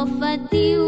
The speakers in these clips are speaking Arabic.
of.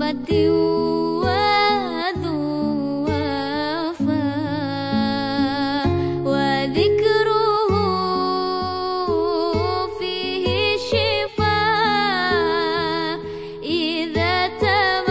ذكروا وذكره فيه شفاء إذا تمادى